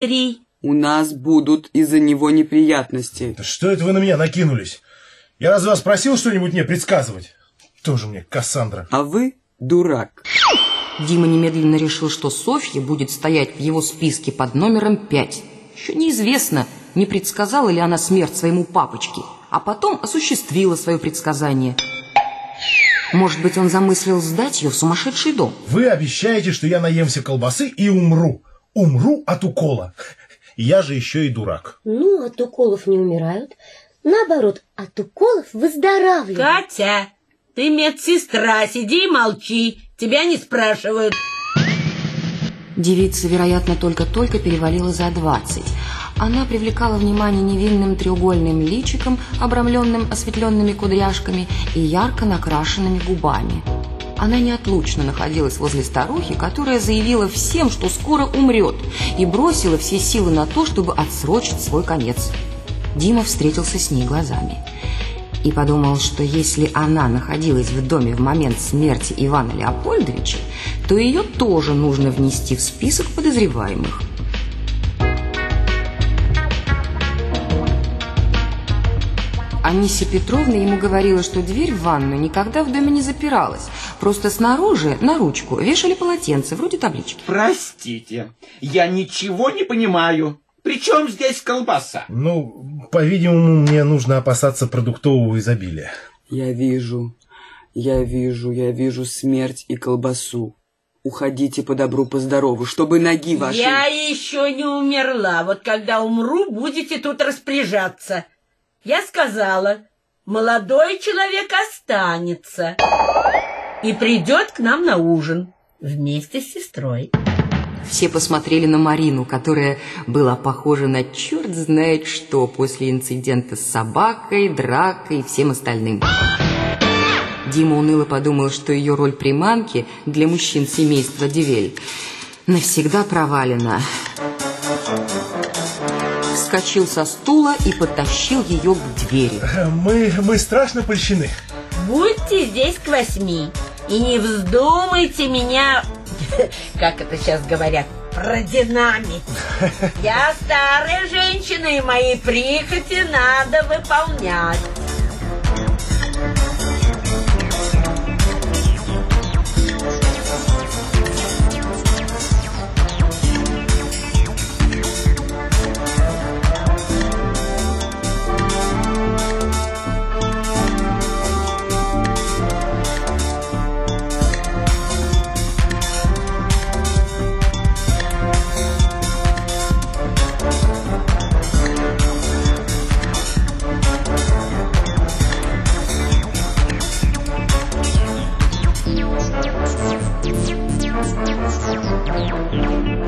Три. У нас будут из-за него неприятности. Да что это вы на меня накинулись? Я разве вас просил что-нибудь мне предсказывать? Тоже мне Кассандра. А вы дурак. Дима немедленно решил, что Софья будет стоять в его списке под номером пять. Еще неизвестно, не предсказала ли она смерть своему папочке, а потом осуществила свое предсказание. Может быть, он замыслил сдать ее в сумасшедший дом? Вы обещаете, что я наемся колбасы и умру. Умру от укола. Я же еще и дурак. Ну, от уколов не умирают. Наоборот, от уколов выздоравливают. Катя, ты медсестра, сиди и молчи. Тебя не спрашивают. Девица, вероятно, только-только перевалила за двадцать. Она привлекала внимание невинным треугольным личиком, обрамленным осветленными кудряшками и ярко накрашенными губами. Она неотлучно находилась возле старухи, которая заявила всем, что скоро умрет, и бросила все силы на то, чтобы отсрочить свой конец. Дима встретился с ней глазами и подумал, что если она находилась в доме в момент смерти Ивана Леопольдовича, то ее тоже нужно внести в список подозреваемых. Анисия Петровна ему говорила, что дверь в ванну никогда в доме не запиралась. Просто снаружи на ручку вешали полотенце, вроде таблички. Простите, я ничего не понимаю. Причем здесь колбаса? Ну, по-видимому, мне нужно опасаться продуктового изобилия. Я вижу, я вижу, я вижу смерть и колбасу. Уходите по добру, по здорову, чтобы ноги ваши... Я еще не умерла. Вот когда умру, будете тут распоряжаться. Я сказала, молодой человек останется и придет к нам на ужин вместе с сестрой. Все посмотрели на Марину, которая была похожа на черт знает что после инцидента с собакой, дракой и всем остальным. Дима уныло подумал, что ее роль приманки для мужчин семейства Девель навсегда провалена. Вскочил со стула и потащил ее к двери. Мы, мы страшно польщены. Будьте здесь к восьми и не вздумайте меня как это сейчас говорят, продинамить. Я старая женщина, и мои прихоти надо выполнять. Thank you.